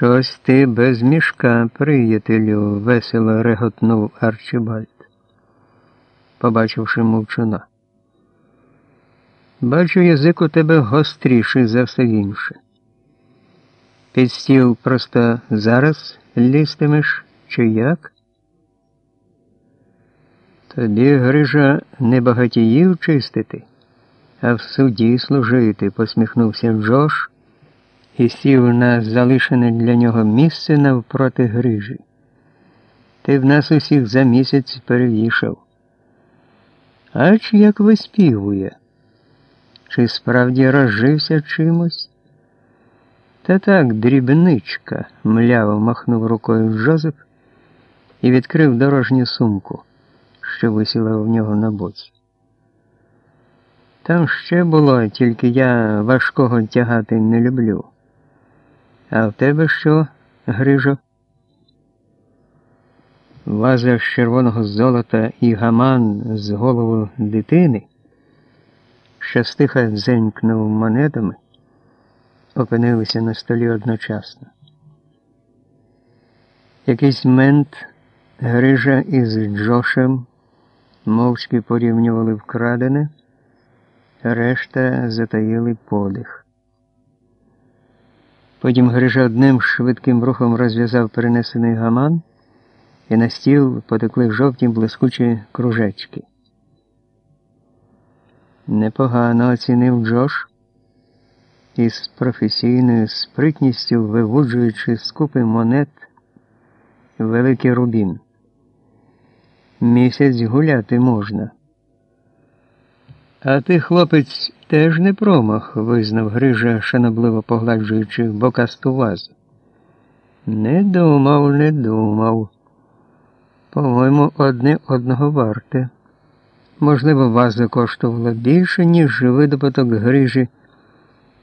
Щось ти без мішка, приятелю, весело реготнув Арчибальд, побачивши мовчуна. Бачу, язик у тебе гостріший за все інше. Під стіл просто зараз лістимеш, чи як? Тобі, Грижа, не багатіїв чистити, а в суді служити, посміхнувся Джош і сів на залишене для нього місце навпроти Грижі. Ти в нас усіх за місяць перевішав. Ач як виспівує. Чи справді розжився чимось? Та так, дрібничка, мляво махнув рукою Жозеф і відкрив дорожню сумку, що висіла в нього на боці. Там ще було, тільки я важкого тягати не люблю. А в тебе що, Грижо? Ваза з червоного золота і гаман з голову дитини, що стиха дзенькнув монетами, опинилися на столі одночасно. Якийсь мент Грижа із Джошем мовчки порівнювали вкрадене, решта затаїли подих. Потім Грижа одним швидким рухом розв'язав перенесений гаман, і на стіл потекли жовті блискучі кружечки. Непогано оцінив Джош із професійною спритністю вивуджуючи з купи монет великий рубін. Місяць гуляти можна. А ти, хлопець, теж не промах, визнав Грижа, шанобливо погладжуючи бокасту вазу. Не думав, не думав. По-моєму, одне одного варте. Можливо, ваза коштувала більше, ніж видобуток Грижі,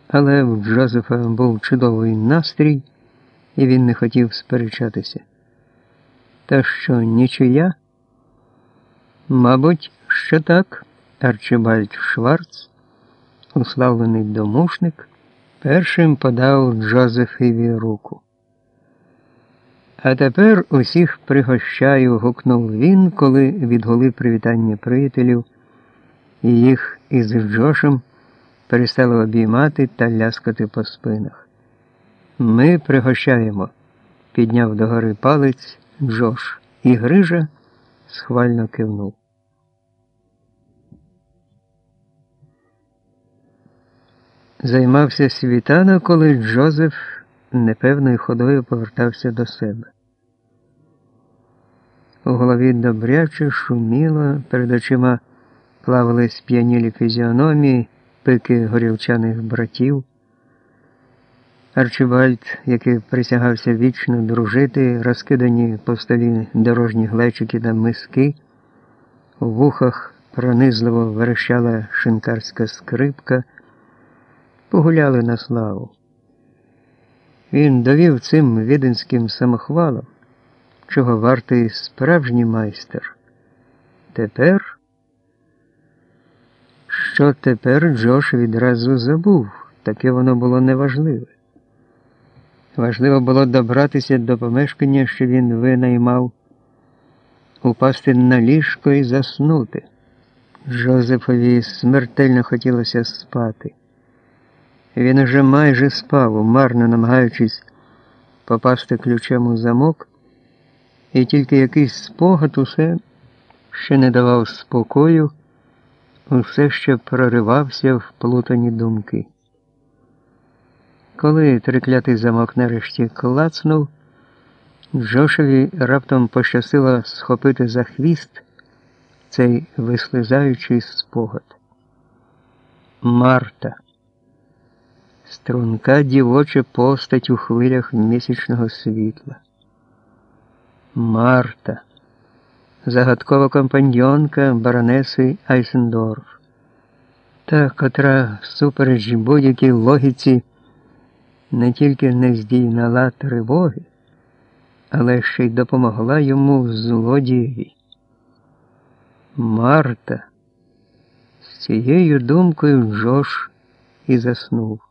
але в Джозефа був чудовий настрій, і він не хотів сперечатися. Та що, нічия? Мабуть, що так. Арчибальд Шварц, уславлений домушник, першим подав Джозефові руку. А тепер усіх пригощаю, гукнув він, коли відгули привітання приятелів, і їх із Джошем перестали обіймати та ляскати по спинах. Ми пригощаємо, підняв догори палець Джош, і Грижа схвально кивнув. Займався світанок, коли Джозеф непевною ходою повертався до себе. У голові добряче шуміло, перед очима плавали сп'янілі фізіономії, пики горілчаних братів. Арчибальд, який присягався вічно дружити, розкидані по столі дорожні глечики та миски, у вухах пронизливо верещала шинкарська скрипка погуляли на славу. Він довів цим віденським самохвалом, чого вартий справжній майстер. Тепер, що тепер Джош відразу забув, таке воно було неважливе. Важливо було добратися до помешкання, що він винаймав, упасти на ліжко і заснути. Джозефові смертельно хотілося спати. Він уже майже спав, марно намагаючись попасти ключем у замок, і тільки якийсь спогад усе ще не давав спокою, усе ще проривався в плутані думки. Коли триклятий замок нарешті клацнув, Джошеві раптом пощасило схопити за хвіст цей вислизаючий спогад. Марта струнка дівоча постать у хвилях місячного світла. Марта, загадкова компаньонка баронеси Айсендорф, та, котра всупереч будь-якій логіці не тільки не здійнала тривоги, але ще й допомогла йому злодієві. Марта, з цією думкою Джош і заснув.